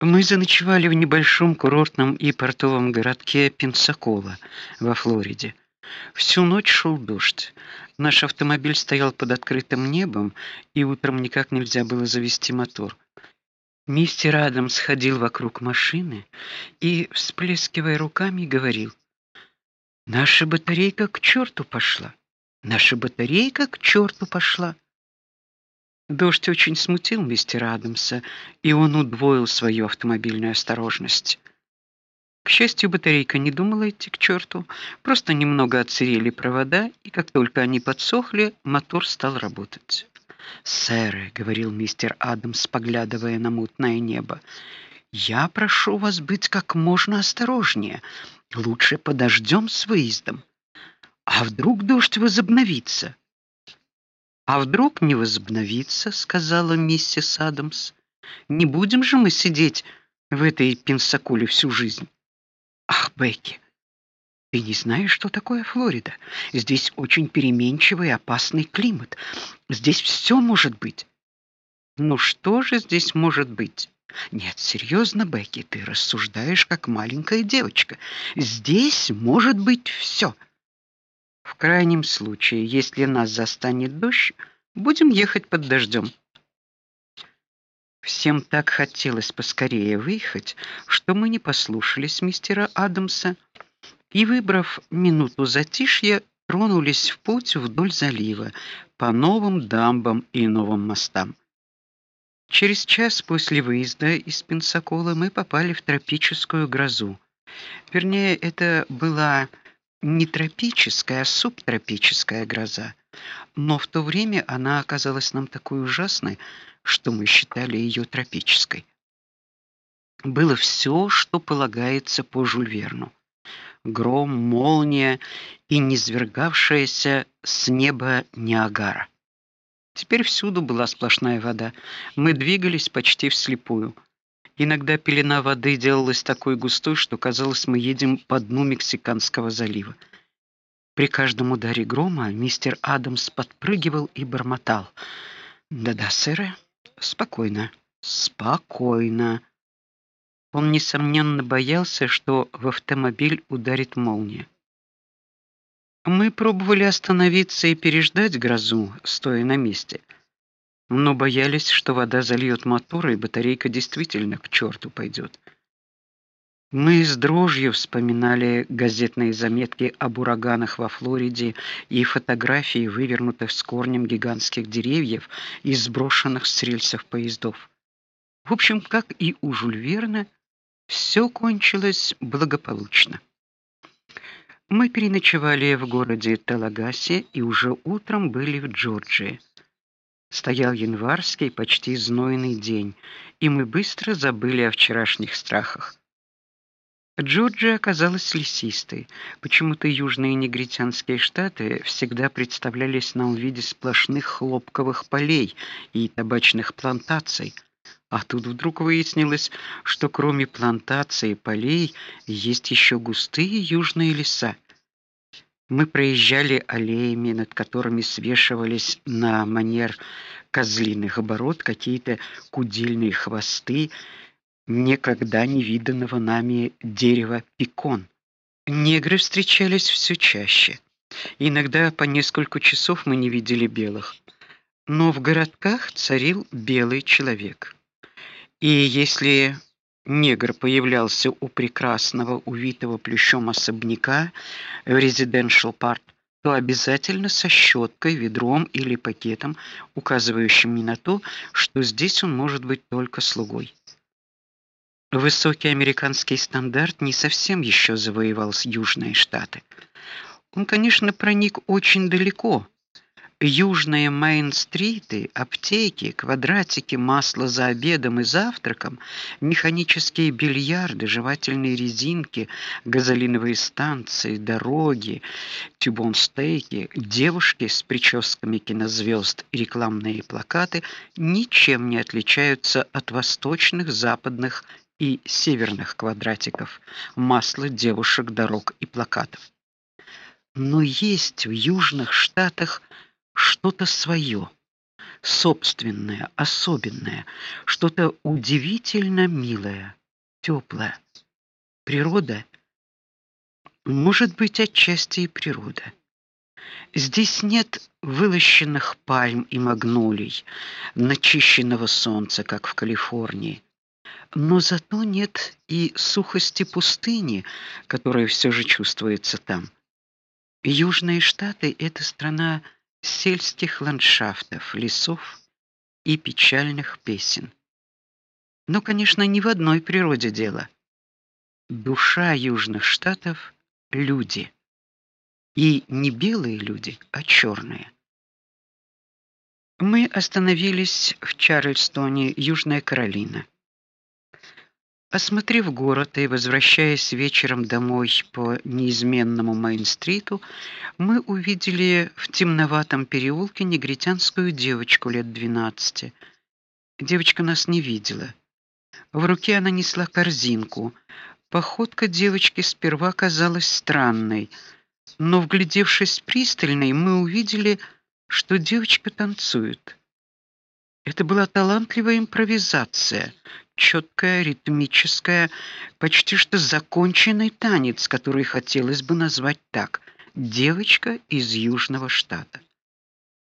Мы заночевали в небольшом курортном и портовом городке Пенсакола во Флориде. Всю ночь шел дождь. Наш автомобиль стоял под открытым небом, и утром никак нельзя было завести мотор. Мистер Адамс ходил вокруг машины и, всплескивая руками, говорил: "Наша батарейка к черту пошла. Наша батарейка к черту пошла". Дождь очень смутил мистера Адамса, и он удвоил свою автомобильную осторожность. К счастью, батарейка не думала идти к черту, просто немного отсырели провода, и как только они подсохли, мотор стал работать. "Сэр", говорил мистер Адамс, поглядывая на мутное небо. "Я прошу вас быть как можно осторожнее. Лучше подождем с выездом. А вдруг дождь возобновится?" А вдруг не возобновится, сказала миссис Адамс. Не будем же мы сидеть в этой пенсакуле всю жизнь. Ах, Бекки, ты не знаешь, что такое Флорида? Здесь очень переменчивый и опасный климат. Здесь все может быть. Ну что же здесь может быть? Нет, серьезно, Бекки, ты рассуждаешь как маленькая девочка. Здесь может быть все. В крайнем случае, если нас застанет дождь, будем ехать под дождем. Всем так хотелось поскорее выехать, что мы не послушались мистера Адамса и, выбрав минуту затишья, тронулись в путь вдоль залива по новым дамбам и новым мостам. Через час после выезда из Пенсакола мы попали в тропическую грозу. Вернее, это была не тропическая, а субтропическая гроза. Но в то время она оказалась нам такой ужасной, что мы считали ее тропической. Было все, что полагается по Жюль Верну. Гром, молния и низвергавшаяся с неба Ниагара. Теперь всюду была сплошная вода. Мы двигались почти вслепую. Иногда пелена воды делалась такой густой, что казалось, мы едем по дну Мексиканского залива. При каждом ударе грома мистер Адамс подпрыгивал и бормотал: "Да-да, сэр, спокойно, спокойно". Он несомненно боялся, что в автомобиль ударит молния. Мы пробовали остановиться и переждать грозу, стоя на месте но боялись, что вода зальет мотор, и батарейка действительно к черту пойдет. Мы с дрожью вспоминали газетные заметки об ураганах во Флориде и фотографии вывернутых с корнем гигантских деревьев и сброшенных с рельсов поездов. В общем, как и у Жюль Верна, все кончилось благополучно. Мы переночевали в городе Талагасе и уже утром были в Джорджии. Стоял январский, почти знойный день, и мы быстро забыли о вчерашних страхах. Джорджия оказалась лесистой. Почему-то южные негритянские штаты всегда представлялись нам в виде сплошных хлопковых полей и табачных плантаций. А тут вдруг выяснилось, что кроме плантаций и полей есть еще густые южные леса. Мы проезжали аллеями, над которыми свешивались на манер козлиных оборот какие-то кудельные хвосты никогда не виданного нами дерева пекон. Негры встречались все чаще. Иногда по несколько часов мы не видели белых. Но в городках царил белый человек. И если негр появлялся у прекрасного увитого плющом особняка в Residential Park, то обязательно со щеткой, ведром или пакетом, указывающим на то, что здесь он может быть только слугой. Высокий американский стандарт не совсем еще завоевал южные штаты. Он, конечно, проник очень далеко, южные Мейн-стриты, аптеки, квадратики, масло за обедом и завтраком, механические бильярды, жевательные резинки, газолиновые станции, дороги, тюбон-стейки, девушки с прическами кинозвезд и рекламные плакаты ничем не отличаются от восточных, западных и северных квадратиков, масла девушек, дорог и плакатов. Но есть в южных штатах что-то свое, собственное, особенное, что-то удивительно милое, теплое. Природа может быть отчасти и природа. Здесь нет вылощенных пальм и магнолий, начищенного солнца, как в Калифорнии. Но зато нет и сухости пустыни, которая все же чувствуется там. Южные штаты это страна сельских ландшафтов, лесов и печальных песен. Но, конечно, не в одной природе дело. Душа южных штатов люди. И не белые люди, а черные. Мы остановились в Чарльстоне, Южная Каролина. Осмотрев город и возвращаясь вечером домой по неизменному Мейн-стриту, мы увидели в темноватом переулке негритянскую девочку лет двенадцати. Девочка нас не видела. В руке она несла корзинку. Походка девочки сперва казалась странной, но вглядевшись пристально, мы увидели, что девочка танцует. Это была талантливая импровизация, четкая, ритмическая, почти что законченный танец, который хотелось бы назвать так: девочка из Южного штата.